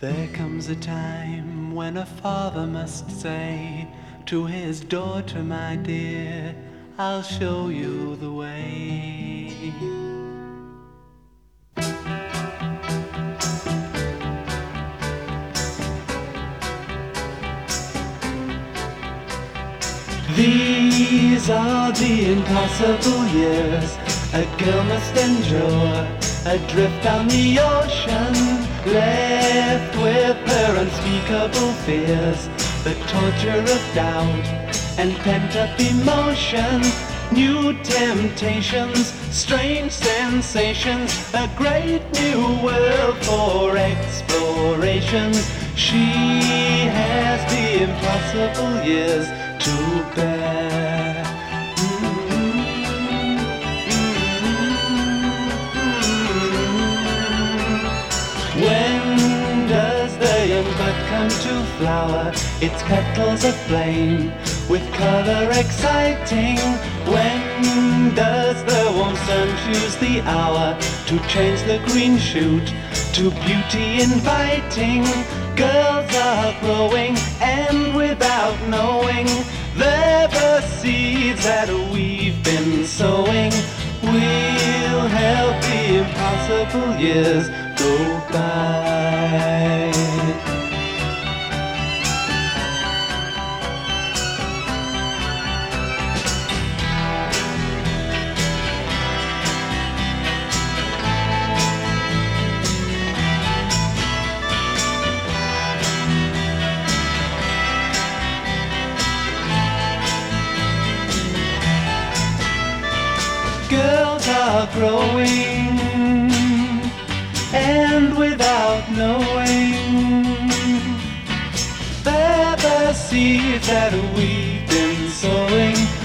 There comes a time when a father must say to his daughter, my dear, I'll show you the way. These are the impossible years a girl must endure, adrift on the ocean, left with her unspeakable fears, the torture of doubt and pent up emotion, new temptations, strange sensations, a great new world for explorations. She has the impossible years to bear. Come to flower? Its petals aflame with color exciting. When does the warm sun choose the hour to change the green shoot to beauty inviting? Girls are growing and without knowing they're the seeds that we've been sowing. We'll help the impossible years go by. girls are growing, and without knowing, better seeds that we've been sowing.